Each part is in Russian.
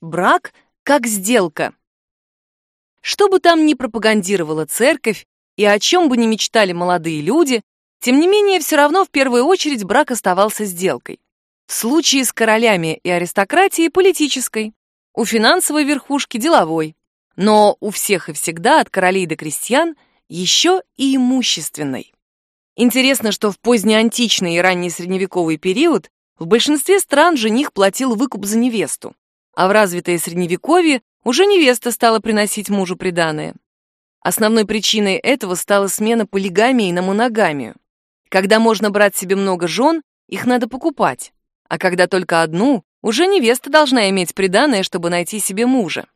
Брак как сделка. Что бы там ни пропагандировала церковь и о чем бы ни мечтали молодые люди, тем не менее, все равно в первую очередь брак оставался сделкой. В случае с королями и аристократией – политической, у финансовой верхушки – деловой, но у всех и всегда, от королей до крестьян, еще и имущественной. Интересно, что в позднеантичный и ранний средневековый период в большинстве стран жених платил выкуп за невесту, а в развитое средневековье уже невеста стала приносить мужу приданое. Основной причиной этого стала смена полигамии на моногамию. Когда можно брать себе много жен, их надо покупать а когда только одну, уже невеста должна иметь приданое, чтобы найти себе мужа.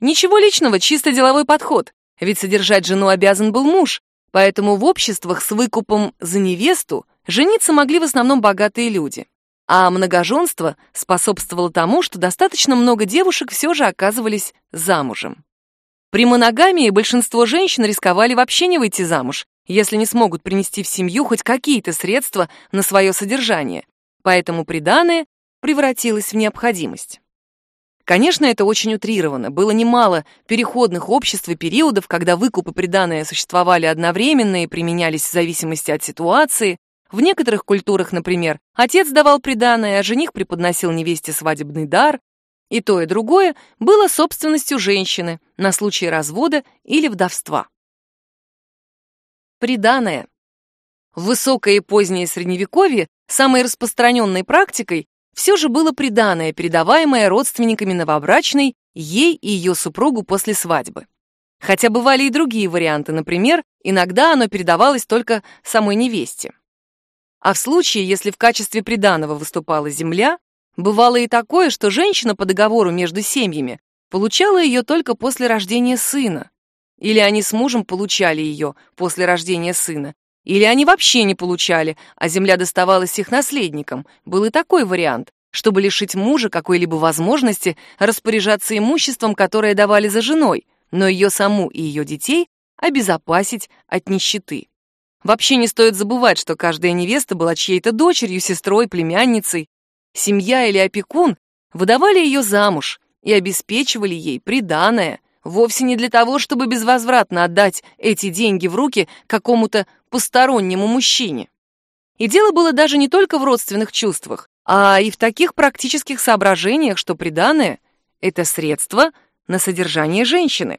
Ничего личного, чисто деловой подход, ведь содержать жену обязан был муж, поэтому в обществах с выкупом за невесту жениться могли в основном богатые люди. А многоженство способствовало тому, что достаточно много девушек все же оказывались замужем. При моногамии большинство женщин рисковали вообще не выйти замуж, если не смогут принести в семью хоть какие-то средства на свое содержание, поэтому приданое превратилось в необходимость. Конечно, это очень утрировано. Было немало переходных обществ и периодов, когда выкуп и приданое существовали одновременно и применялись в зависимости от ситуации. В некоторых культурах, например, отец давал приданое, а жених преподносил невесте свадебный дар. И то, и другое было собственностью женщины на случай развода или вдовства. Приданое. В высокое и позднее средневековье Самой распространенной практикой все же было приданое, передаваемое родственниками новобрачной ей и ее супругу после свадьбы. Хотя бывали и другие варианты, например, иногда оно передавалось только самой невесте. А в случае, если в качестве приданого выступала земля, бывало и такое, что женщина по договору между семьями получала ее только после рождения сына. Или они с мужем получали ее после рождения сына, или они вообще не получали, а земля доставалась их наследникам. Был и такой вариант, чтобы лишить мужа какой-либо возможности распоряжаться имуществом, которое давали за женой, но ее саму и ее детей обезопасить от нищеты. Вообще не стоит забывать, что каждая невеста была чьей-то дочерью, сестрой, племянницей. Семья или опекун выдавали ее замуж и обеспечивали ей приданое, вовсе не для того, чтобы безвозвратно отдать эти деньги в руки какому-то постороннему мужчине. И дело было даже не только в родственных чувствах, а и в таких практических соображениях, что приданое — это средство на содержание женщины.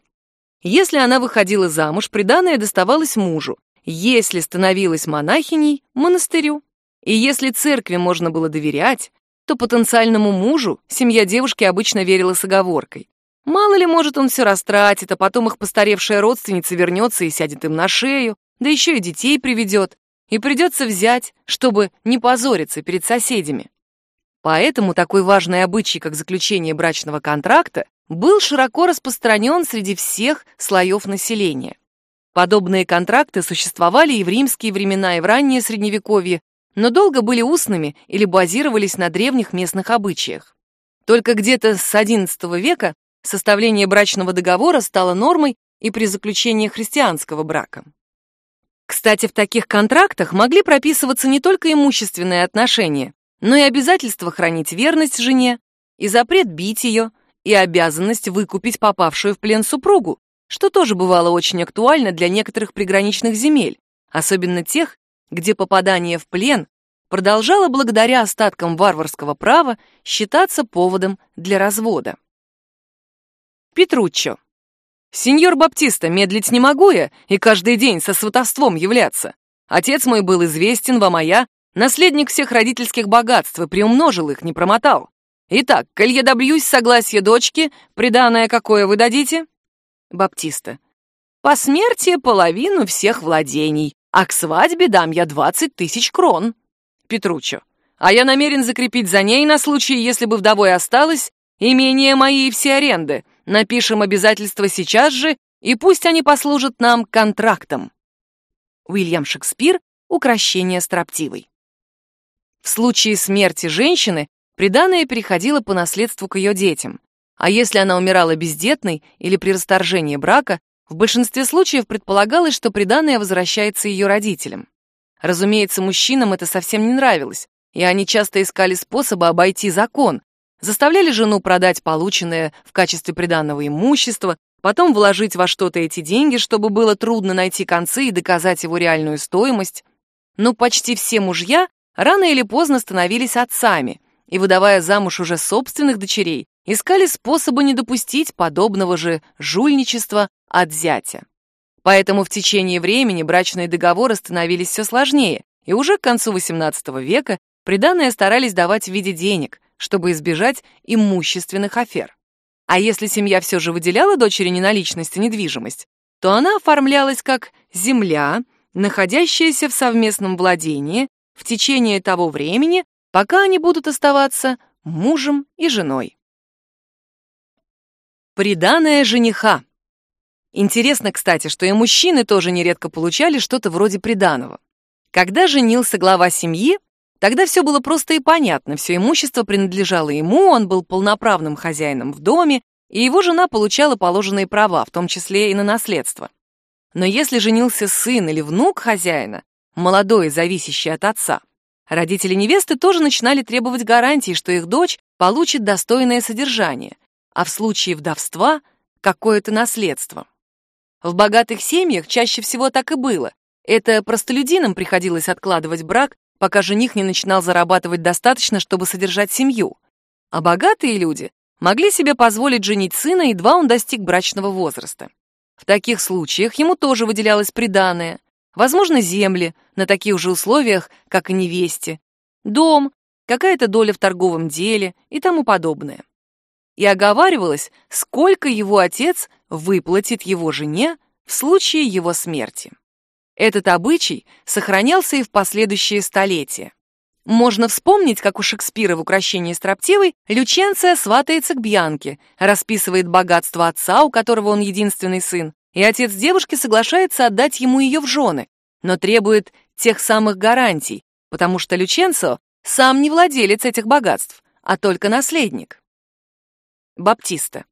Если она выходила замуж, приданое доставалось мужу, если становилась монахиней — монастырю. И если церкви можно было доверять, то потенциальному мужу семья девушки обычно верила с оговоркой. Мало ли, может, он все растратит, а потом их постаревшая родственница вернется и сядет им на шею, да еще и детей приведет, и придется взять, чтобы не позориться перед соседями. Поэтому такой важный обычай, как заключение брачного контракта, был широко распространен среди всех слоев населения. Подобные контракты существовали и в римские времена, и в раннее Средневековье, но долго были устными или базировались на древних местных обычаях. Только где-то с XI века Составление брачного договора стало нормой и при заключении христианского брака. Кстати, в таких контрактах могли прописываться не только имущественные отношения, но и обязательство хранить верность жене, и запрет бить ее, и обязанность выкупить попавшую в плен супругу, что тоже бывало очень актуально для некоторых приграничных земель, особенно тех, где попадание в плен продолжало благодаря остаткам варварского права считаться поводом для развода. Петруччо. «Сеньор Баптиста, медлить не могу я и каждый день со сватовством являться. Отец мой был известен, вам моя, наследник всех родительских богатств и приумножил их, не промотал. Итак, коль я добьюсь согласия дочки, приданное какое вы дадите?» Баптиста. «По смерти половину всех владений, а к свадьбе дам я двадцать тысяч крон». Петруччо. «А я намерен закрепить за ней на случай, если бы вдовой осталось, имение мои и все аренды, Напишем обязательства сейчас же, и пусть они послужат нам контрактом. Уильям Шекспир «Укращение строптивой». В случае смерти женщины приданое переходило по наследству к ее детям, а если она умирала бездетной или при расторжении брака, в большинстве случаев предполагалось, что приданое возвращается ее родителям. Разумеется, мужчинам это совсем не нравилось, и они часто искали способы обойти закон, заставляли жену продать полученное в качестве приданного имущества, потом вложить во что-то эти деньги, чтобы было трудно найти концы и доказать его реальную стоимость. Но почти все мужья рано или поздно становились отцами и, выдавая замуж уже собственных дочерей, искали способы не допустить подобного же жульничества от зятя. Поэтому в течение времени брачные договоры становились все сложнее, и уже к концу XVIII века приданное старались давать в виде денег, чтобы избежать имущественных афер. А если семья все же выделяла дочери неналичность и недвижимость, то она оформлялась как земля, находящаяся в совместном владении в течение того времени, пока они будут оставаться мужем и женой. Приданное жениха. Интересно, кстати, что и мужчины тоже нередко получали что-то вроде приданого. Когда женился глава семьи, Тогда все было просто и понятно, все имущество принадлежало ему, он был полноправным хозяином в доме, и его жена получала положенные права, в том числе и на наследство. Но если женился сын или внук хозяина, молодой зависящий от отца, родители невесты тоже начинали требовать гарантии, что их дочь получит достойное содержание, а в случае вдовства — какое-то наследство. В богатых семьях чаще всего так и было. Это простолюдинам приходилось откладывать брак пока жених не начинал зарабатывать достаточно, чтобы содержать семью. А богатые люди могли себе позволить женить сына, едва он достиг брачного возраста. В таких случаях ему тоже выделялось приданое, возможно, земли на таких же условиях, как и невесте, дом, какая-то доля в торговом деле и тому подобное. И оговаривалось, сколько его отец выплатит его жене в случае его смерти. Этот обычай сохранялся и в последующие столетия. Можно вспомнить, как у Шекспира в «Укращении строптивой» Люченция сватается к Бьянке, расписывает богатство отца, у которого он единственный сын, и отец девушки соглашается отдать ему ее в жены, но требует тех самых гарантий, потому что Люченцо сам не владелец этих богатств, а только наследник. Баптиста.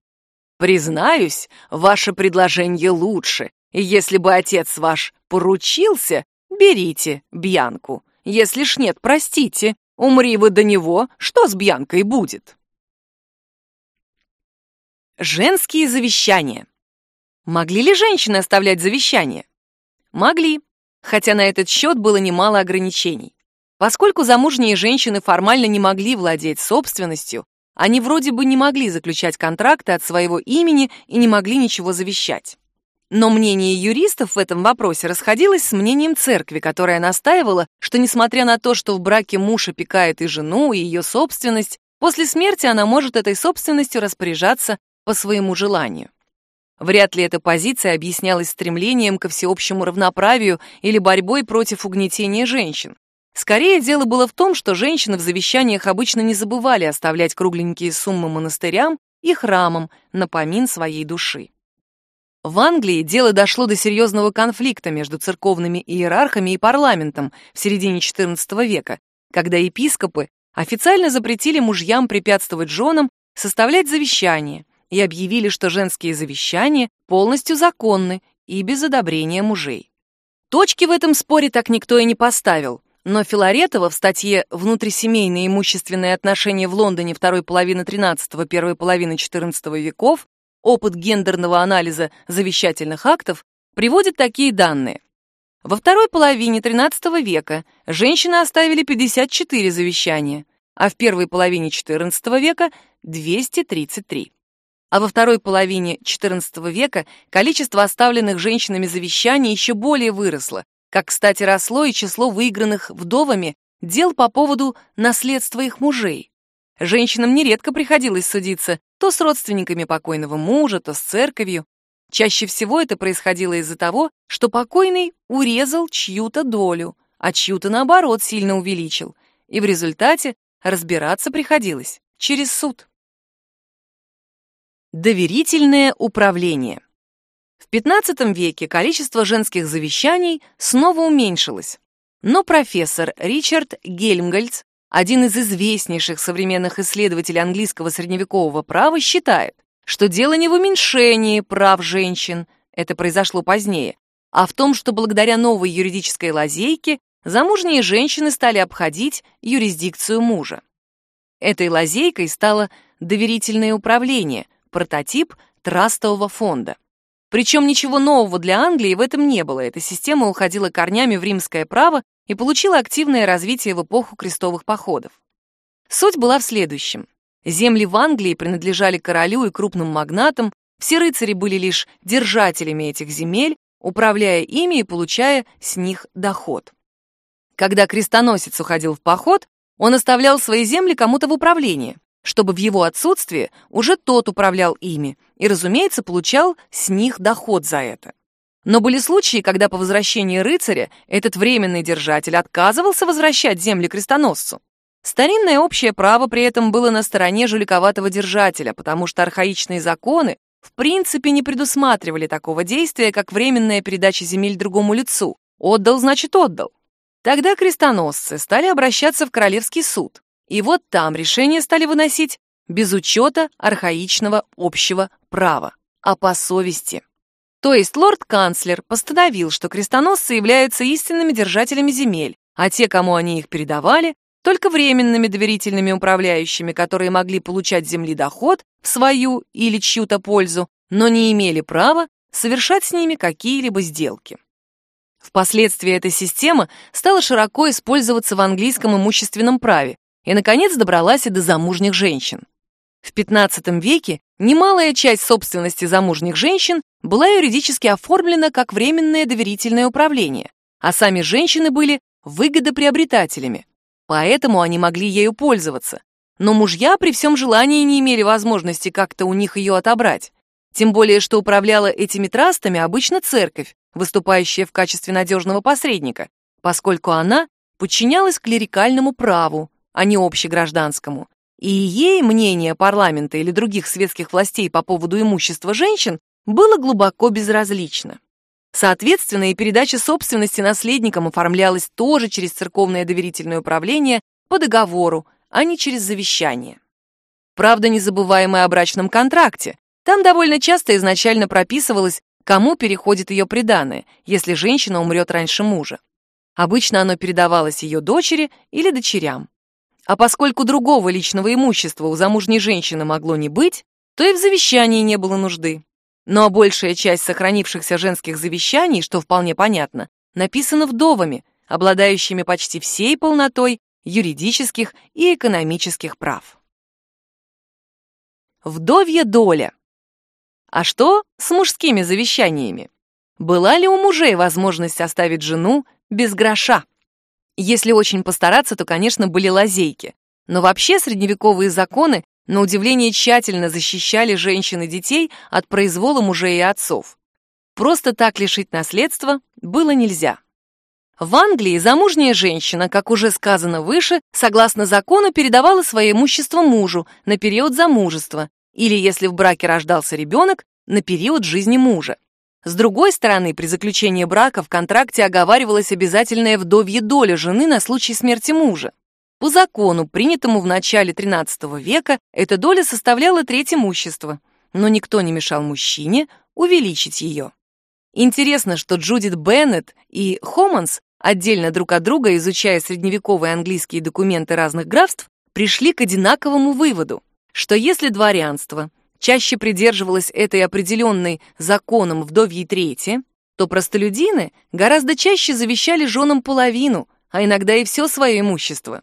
«Признаюсь, ваше предложение лучше, если бы отец ваш поручился, берите Бьянку. Если ж нет, простите, умри вы до него, что с Бьянкой будет? Женские завещания. Могли ли женщины оставлять завещания? Могли, хотя на этот счет было немало ограничений. Поскольку замужние женщины формально не могли владеть собственностью, они вроде бы не могли заключать контракты от своего имени и не могли ничего завещать. Но мнение юристов в этом вопросе расходилось с мнением церкви, которая настаивала, что несмотря на то, что в браке муж опекает и жену, и ее собственность, после смерти она может этой собственностью распоряжаться по своему желанию. Вряд ли эта позиция объяснялась стремлением ко всеобщему равноправию или борьбой против угнетения женщин. Скорее, дело было в том, что женщины в завещаниях обычно не забывали оставлять кругленькие суммы монастырям и храмам на помин своей души. В Англии дело дошло до серьезного конфликта между церковными иерархами и парламентом в середине XIV века, когда епископы официально запретили мужьям препятствовать женам составлять завещания и объявили, что женские завещания полностью законны и без одобрения мужей. Точки в этом споре так никто и не поставил, но Филаретова в статье «Внутрисемейные имущественные отношения в Лондоне второй половины XIII – первой половины XIV веков» опыт гендерного анализа завещательных актов приводит такие данные. Во второй половине XIII века женщины оставили 54 завещания, а в первой половине XIV века — 233. А во второй половине XIV века количество оставленных женщинами завещаний еще более выросло, как, кстати, росло и число выигранных вдовами дел по поводу наследства их мужей. Женщинам нередко приходилось судиться то с родственниками покойного мужа, то с церковью. Чаще всего это происходило из-за того, что покойный урезал чью-то долю, а чью-то, наоборот, сильно увеличил, и в результате разбираться приходилось через суд. Доверительное управление. В XV веке количество женских завещаний снова уменьшилось, но профессор Ричард Гельмгольц один из известнейших современных исследователей английского средневекового права, считает, что дело не в уменьшении прав женщин, это произошло позднее, а в том, что благодаря новой юридической лазейке замужние женщины стали обходить юрисдикцию мужа. Этой лазейкой стало доверительное управление, прототип трастового фонда. Причем ничего нового для Англии в этом не было. Эта система уходила корнями в римское право и получила активное развитие в эпоху крестовых походов. Суть была в следующем. Земли в Англии принадлежали королю и крупным магнатам, все рыцари были лишь держателями этих земель, управляя ими и получая с них доход. Когда крестоносец уходил в поход, он оставлял свои земли кому-то в управление, чтобы в его отсутствие уже тот управлял ими и, разумеется, получал с них доход за это. Но были случаи, когда по возвращении рыцаря этот временный держатель отказывался возвращать земли крестоносцу. Старинное общее право при этом было на стороне жуликоватого держателя, потому что архаичные законы в принципе не предусматривали такого действия, как временная передача земель другому лицу. Отдал, значит, отдал. Тогда крестоносцы стали обращаться в Королевский суд, и вот там решения стали выносить без учета архаичного общего права, а по совести. То есть лорд-канцлер постановил, что крестоносцы являются истинными держателями земель, а те, кому они их передавали, только временными доверительными управляющими, которые могли получать земли доход в свою или чью-то пользу, но не имели права совершать с ними какие-либо сделки. Впоследствии эта система стала широко использоваться в английском имущественном праве и, наконец, добралась и до замужних женщин. В XV веке немалая часть собственности замужних женщин была юридически оформлена как временное доверительное управление, а сами женщины были выгодоприобретателями. Поэтому они могли ею пользоваться. Но мужья при всем желании не имели возможности как-то у них ее отобрать. Тем более, что управляла этими трастами обычно церковь, выступающая в качестве надежного посредника, поскольку она подчинялась клерикальному праву, а не общегражданскому. И ей мнение парламента или других светских властей по поводу имущества женщин было глубоко безразлично. Соответственно, и передача собственности наследникам оформлялась тоже через церковное доверительное управление по договору, а не через завещание. Правда, не забываем и о брачном контракте. Там довольно часто изначально прописывалось, кому переходит ее приданое, если женщина умрет раньше мужа. Обычно оно передавалось ее дочери или дочерям. А поскольку другого личного имущества у замужней женщины могло не быть, то и в завещании не было нужды. Но большая часть сохранившихся женских завещаний, что вполне понятно, написана вдовами, обладающими почти всей полнотой юридических и экономических прав. Вдовья доля. А что с мужскими завещаниями? Была ли у мужей возможность оставить жену без гроша? Если очень постараться, то, конечно, были лазейки. Но вообще средневековые законы на удивление тщательно защищали женщин и детей от произвола мужей и отцов. Просто так лишить наследства было нельзя. В Англии замужняя женщина, как уже сказано выше, согласно закону передавала свое имущество мужу на период замужества или, если в браке рождался ребенок, на период жизни мужа. С другой стороны, при заключении брака в контракте оговаривалась обязательная вдовья доля жены на случай смерти мужа. По закону, принятому в начале XIII века, эта доля составляла треть имущества, но никто не мешал мужчине увеличить ее. Интересно, что Джудит Беннет и Хоманс, отдельно друг от друга изучая средневековые английские документы разных графств, пришли к одинаковому выводу, что если дворянство чаще придерживалось этой определенной законом вдовьей трети, то простолюдины гораздо чаще завещали женам половину, а иногда и все свое имущество.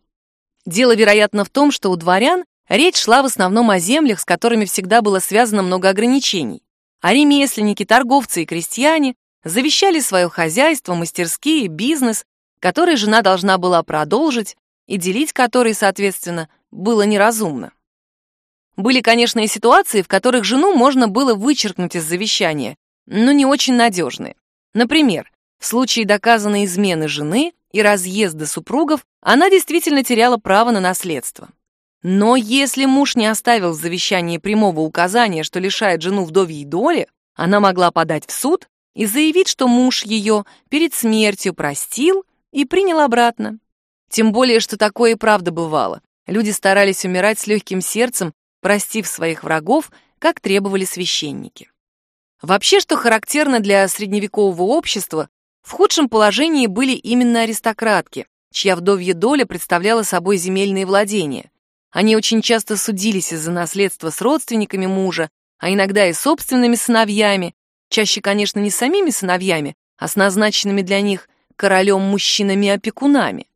Дело, вероятно, в том, что у дворян речь шла в основном о землях, с которыми всегда было связано много ограничений. А ремесленники, торговцы и крестьяне завещали свое хозяйство, мастерские, бизнес, который жена должна была продолжить и делить который, соответственно, было неразумно. Были, конечно, и ситуации, в которых жену можно было вычеркнуть из завещания, но не очень надежные. Например, в случае доказанной измены жены и разъезда супругов она действительно теряла право на наследство. Но если муж не оставил в завещании прямого указания, что лишает жену вдовьей доли, она могла подать в суд и заявить, что муж ее перед смертью простил и принял обратно. Тем более, что такое и правда бывало. Люди старались умирать с легким сердцем, простив своих врагов, как требовали священники. Вообще, что характерно для средневекового общества, в худшем положении были именно аристократки, чья вдовья доля представляла собой земельные владения. Они очень часто судились из-за наследства с родственниками мужа, а иногда и собственными сыновьями, чаще, конечно, не самими сыновьями, а с назначенными для них королем-мужчинами-опекунами.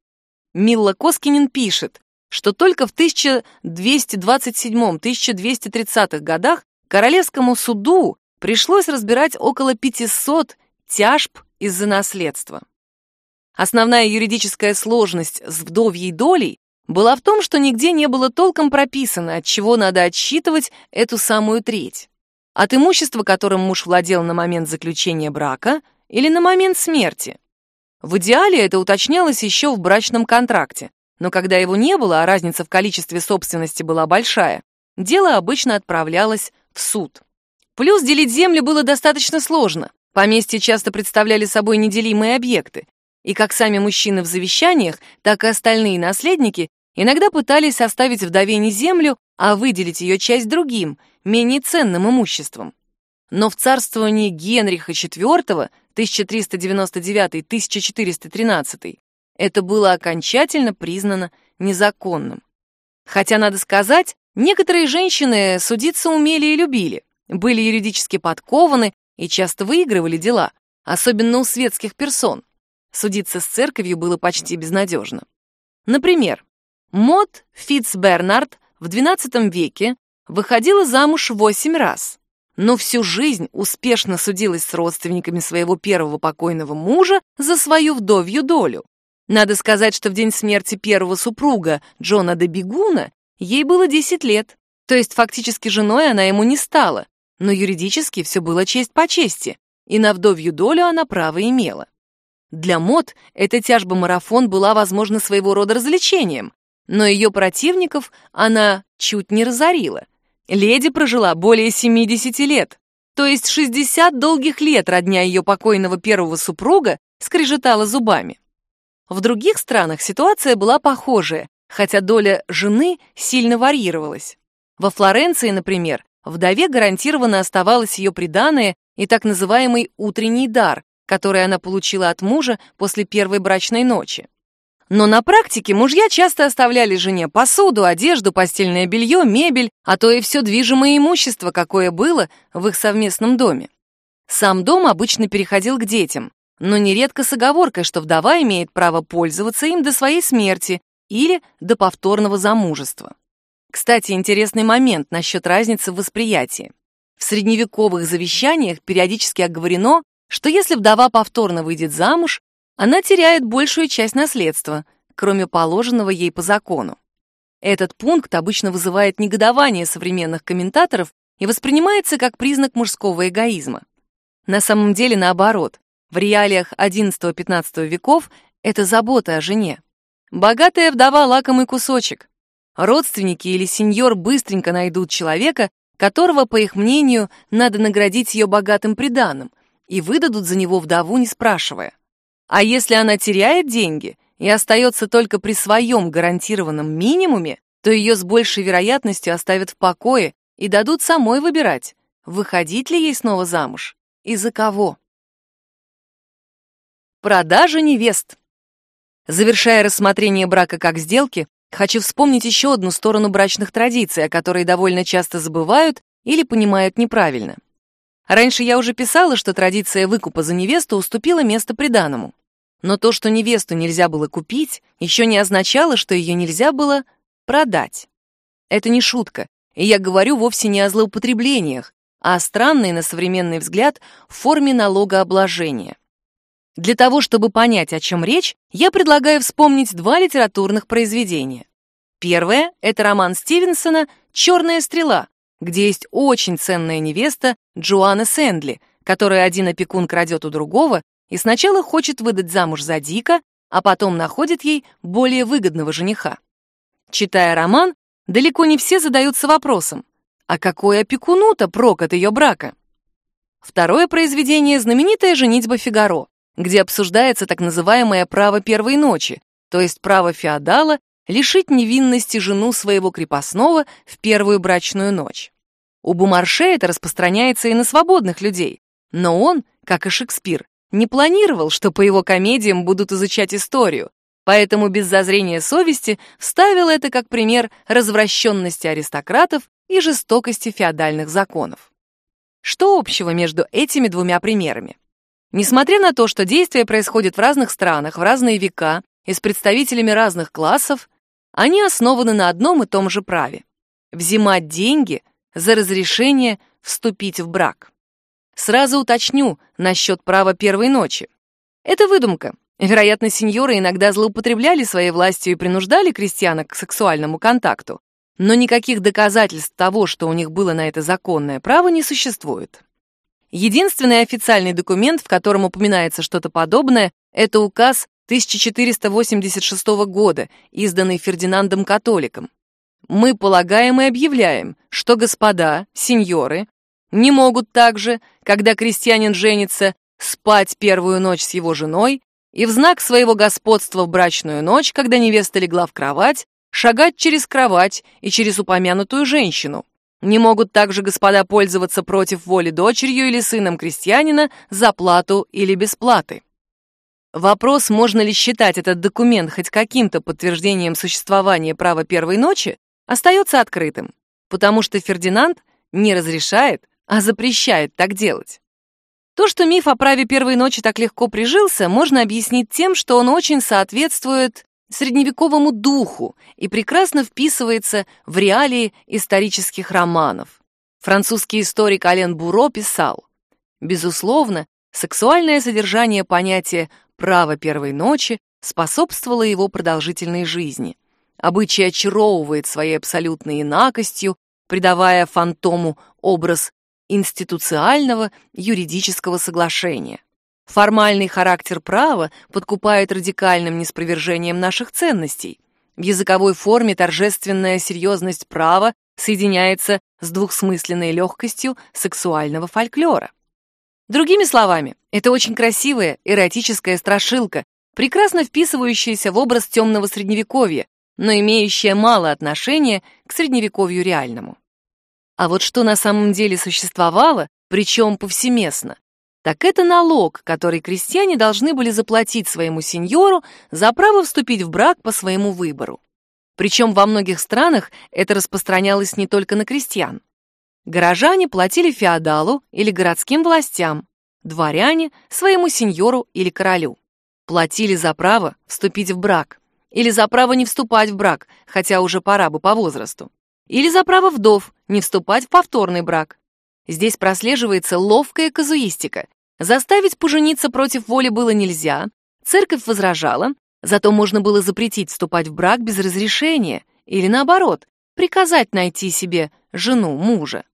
Милла Коскинин пишет, что только в 1227-1230 годах Королевскому суду пришлось разбирать около 500 тяжб из-за наследства. Основная юридическая сложность с вдовьей долей была в том, что нигде не было толком прописано, от чего надо отсчитывать эту самую треть. От имущества, которым муж владел на момент заключения брака или на момент смерти. В идеале это уточнялось еще в брачном контракте, но когда его не было, а разница в количестве собственности была большая, дело обычно отправлялось в суд. Плюс делить землю было достаточно сложно. Поместья часто представляли собой неделимые объекты, и как сами мужчины в завещаниях, так и остальные наследники иногда пытались оставить вдове не землю, а выделить ее часть другим, менее ценным имуществом. Но в царствовании Генриха IV 1399-1413 это было окончательно признано незаконным. Хотя, надо сказать, некоторые женщины судиться умели и любили, были юридически подкованы и часто выигрывали дела, особенно у светских персон. Судиться с церковью было почти безнадежно. Например, Мод Фитцбернард в XII веке выходила замуж восемь раз, но всю жизнь успешно судилась с родственниками своего первого покойного мужа за свою вдовью долю. Надо сказать, что в день смерти первого супруга, Джона де Бигуна, ей было 10 лет, то есть фактически женой она ему не стала, но юридически все было честь по чести, и на вдовью долю она право имела. Для мод эта тяжба-марафон была, возможно, своего рода развлечением, но ее противников она чуть не разорила. Леди прожила более 70 лет, то есть 60 долгих лет родня ее покойного первого супруга скрежетала зубами. В других странах ситуация была похожая, хотя доля жены сильно варьировалась. Во Флоренции, например, вдове гарантированно оставалось ее приданое и так называемый утренний дар, который она получила от мужа после первой брачной ночи. Но на практике мужья часто оставляли жене посуду, одежду, постельное белье, мебель, а то и все движимое имущество, какое было в их совместном доме. Сам дом обычно переходил к детям, но нередко с оговоркой, что вдова имеет право пользоваться им до своей смерти или до повторного замужества. Кстати, интересный момент насчет разницы в восприятии. В средневековых завещаниях периодически оговорено, что если вдова повторно выйдет замуж, она теряет большую часть наследства, кроме положенного ей по закону. Этот пункт обычно вызывает негодование современных комментаторов и воспринимается как признак мужского эгоизма. На самом деле наоборот. В реалиях XI-XV веков это забота о жене. Богатая вдова — лакомый кусочек. Родственники или сеньор быстренько найдут человека, которого, по их мнению, надо наградить ее богатым приданым, и выдадут за него вдову, не спрашивая. А если она теряет деньги и остается только при своем гарантированном минимуме, то ее с большей вероятностью оставят в покое и дадут самой выбирать, выходить ли ей снова замуж и за кого. Продажа невест. Завершая рассмотрение брака как сделки, хочу вспомнить еще одну сторону брачных традиций, о которой довольно часто забывают или понимают неправильно. Раньше я уже писала, что традиция выкупа за невесту уступила место приданому. Но то, что невесту нельзя было купить, еще не означало, что ее нельзя было продать. Это не шутка, и я говорю вовсе не о злоупотреблениях, а о странной на современный взгляд форме налогообложения. Для того, чтобы понять, о чем речь, я предлагаю вспомнить два литературных произведения. Первое — это роман Стивенсона «Черная стрела», где есть очень ценная невеста Джоанна Сэндли, которую один опекун крадет у другого и сначала хочет выдать замуж за Дика, а потом находит ей более выгодного жениха. Читая роман, далеко не все задаются вопросом, а какой опекуну-то прок от ее брака? Второе произведение — знаменитая «Женитьба Фигаро», где обсуждается так называемое право первой ночи, то есть право феодала лишить невинности жену своего крепостного в первую брачную ночь. У Бумарше это распространяется и на свободных людей, но он, как и Шекспир, не планировал, что по его комедиям будут изучать историю, Поэтому без зазрения совести вставил это как пример развращенности аристократов и жестокости феодальных законов. Что общего между этими двумя примерами? Несмотря на то, что действия происходят в разных странах, в разные века и с представителями разных классов, они основаны на одном и том же праве – взимать деньги за разрешение вступить в брак. Сразу уточню насчет права первой ночи. Это выдумка. Вероятно, сеньоры иногда злоупотребляли своей властью и принуждали крестьянок к сексуальному контакту, но никаких доказательств того, что у них было на это законное право, не существует. Единственный официальный документ, в котором упоминается что-то подобное, это указ 1486 года, изданный Фердинандом Католиком. Мы полагаем и объявляем, что господа, сеньоры, не могут также, когда крестьянин женится, спать первую ночь с его женой и в знак своего господства в брачную ночь, когда невеста легла в кровать, шагать через кровать и через упомянутую женщину. Не могут также господа пользоваться против воли дочерью или сыном крестьянина за плату или бесплаты. Вопрос, можно ли считать этот документ хоть каким-то подтверждением существования права первой ночи, остается открытым, потому что Фердинанд не разрешает, а запрещает так делать. То, что миф о праве первой ночи так легко прижился, можно объяснить тем, что он очень соответствует средневековому духу и прекрасно вписывается в реалии исторических романов. Французский историк Ален Буро писал, «Безусловно, сексуальное содержание понятия право первой ночи способствовало его продолжительной жизни. Обычай очаровывает своей абсолютной инакостью, придавая фантому образ институциального юридического соглашения. Формальный характер права подкупает радикальным неспровержением наших ценностей. В языковой форме торжественная серьезность права соединяется с двухсмысленной легкостью сексуального фольклора. Другими словами, это очень красивая эротическая страшилка, прекрасно вписывающаяся в образ темного средневековья, но имеющая мало отношения к средневековью реальному. А вот что на самом деле существовало, причем повсеместно, так это налог, который крестьяне должны были заплатить своему сеньору за право вступить в брак по своему выбору. Причем во многих странах это распространялось не только на крестьян. Горожане платили феодалу или городским властям, дворяне — своему сеньору или королю. Платили за право вступить в брак, или за право не вступать в брак, хотя уже пора бы по возрасту, или за право вдов не вступать в повторный брак. Здесь прослеживается ловкая казуистика. Заставить пожениться против воли было нельзя, церковь возражала, зато можно было запретить вступать в брак без разрешения, или наоборот, приказать найти себе жену мужа.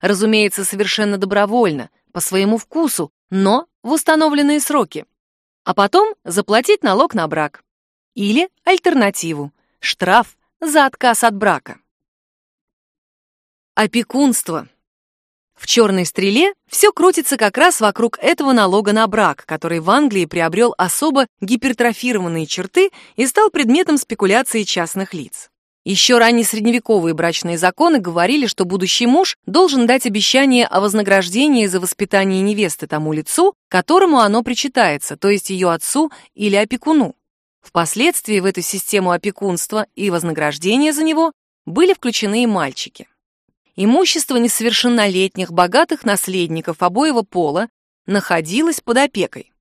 Разумеется, совершенно добровольно, по своему вкусу, но в установленные сроки. А потом заплатить налог на брак. Или альтернативу – штраф за отказ от брака. Опекунство. В «Черной стреле» все крутится как раз вокруг этого налога на брак, который в Англии приобрел особо гипертрофированные черты и стал предметом спекуляции частных лиц. Еще ранее средневековые брачные законы говорили, что будущий муж должен дать обещание о вознаграждении за воспитание невесты тому лицу, которому оно причитается, то есть ее отцу или опекуну. Впоследствии в эту систему опекунства и вознаграждения за него были включены и мальчики. Имущество несовершеннолетних богатых наследников обоего пола находилось под опекой.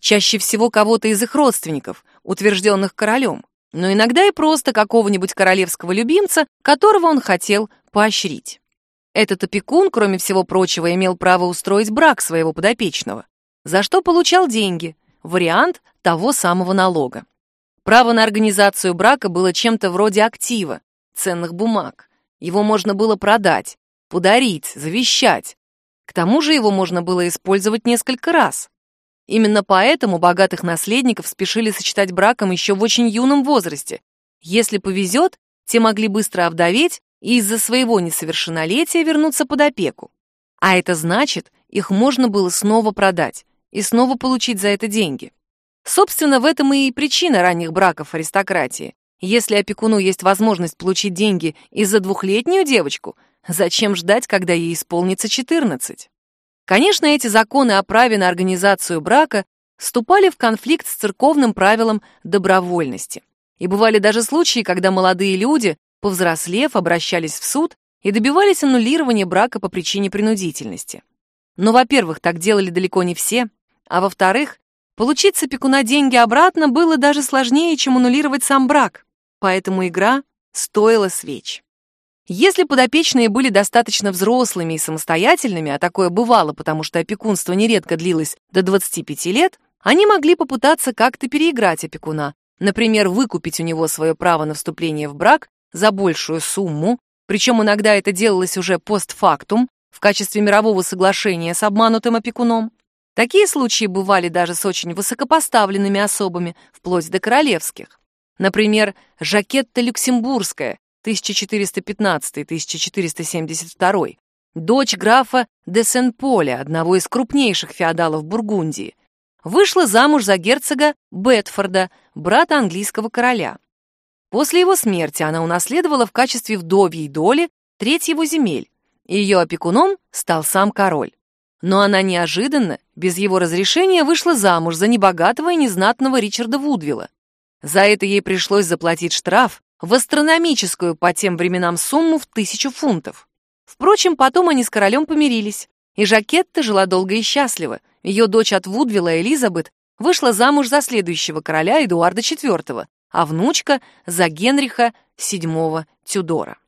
Чаще всего кого-то из их родственников, утвержденных королем но иногда и просто какого-нибудь королевского любимца, которого он хотел поощрить. Этот опекун, кроме всего прочего, имел право устроить брак своего подопечного, за что получал деньги, вариант того самого налога. Право на организацию брака было чем-то вроде актива, ценных бумаг. Его можно было продать, подарить, завещать. К тому же его можно было использовать несколько раз. Именно поэтому богатых наследников спешили сочетать браком еще в очень юном возрасте. Если повезет, те могли быстро овдоветь и из-за своего несовершеннолетия вернуться под опеку. А это значит, их можно было снова продать и снова получить за это деньги. Собственно, в этом и причина ранних браков аристократии. Если опекуну есть возможность получить деньги и за двухлетнюю девочку, зачем ждать, когда ей исполнится 14? Конечно, эти законы о праве на организацию брака вступали в конфликт с церковным правилом добровольности. И бывали даже случаи, когда молодые люди, повзрослев, обращались в суд и добивались аннулирования брака по причине принудительности. Но, во-первых, так делали далеко не все, а во-вторых, получить с опекуна деньги обратно было даже сложнее, чем аннулировать сам брак, поэтому игра стоила свеч. Если подопечные были достаточно взрослыми и самостоятельными, а такое бывало, потому что опекунство нередко длилось до 25 лет, они могли попытаться как-то переиграть опекуна, например, выкупить у него свое право на вступление в брак за большую сумму, причем иногда это делалось уже постфактум, в качестве мирового соглашения с обманутым опекуном. Такие случаи бывали даже с очень высокопоставленными особами, вплоть до королевских. Например, Жакетта Люксембургская, 1415-1472, дочь графа де Сен-Поля, одного из крупнейших феодалов Бургундии, вышла замуж за герцога Бетфорда, брата английского короля. После его смерти она унаследовала в качестве вдовьей доли треть его земель, и ее опекуном стал сам король. Но она неожиданно, без его разрешения, вышла замуж за небогатого и незнатного Ричарда Вудвилла. За это ей пришлось заплатить штраф в астрономическую по тем временам сумму в тысячу фунтов. Впрочем, потом они с королем помирились, и Жакетта жила долго и счастливо. Ее дочь от Вудвилла, Элизабет, вышла замуж за следующего короля Эдуарда IV, а внучка за Генриха VII Тюдора.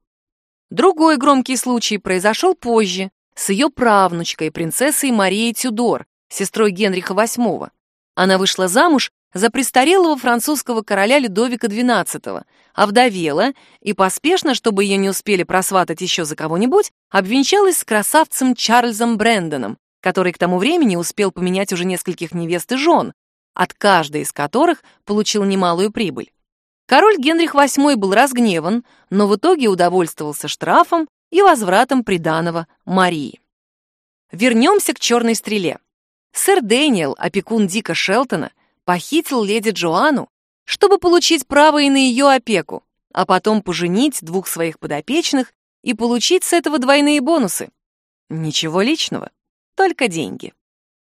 Другой громкий случай произошел позже, с ее правнучкой, принцессой Марией Тюдор, сестрой Генриха VIII. Она вышла замуж за престарелого французского короля Людовика XII, овдовела и поспешно, чтобы ее не успели просватать еще за кого-нибудь, обвенчалась с красавцем Чарльзом Брэндоном, который к тому времени успел поменять уже нескольких невест и жен, от каждой из которых получил немалую прибыль. Король Генрих VIII был разгневан, но в итоге удовольствовался штрафом и возвратом приданого Марии. Вернемся к черной стреле. Сэр Дэниел, опекун Дика Шелтона, похитил леди Джоанну, чтобы получить право и на ее опеку, а потом поженить двух своих подопечных и получить с этого двойные бонусы. Ничего личного, только деньги.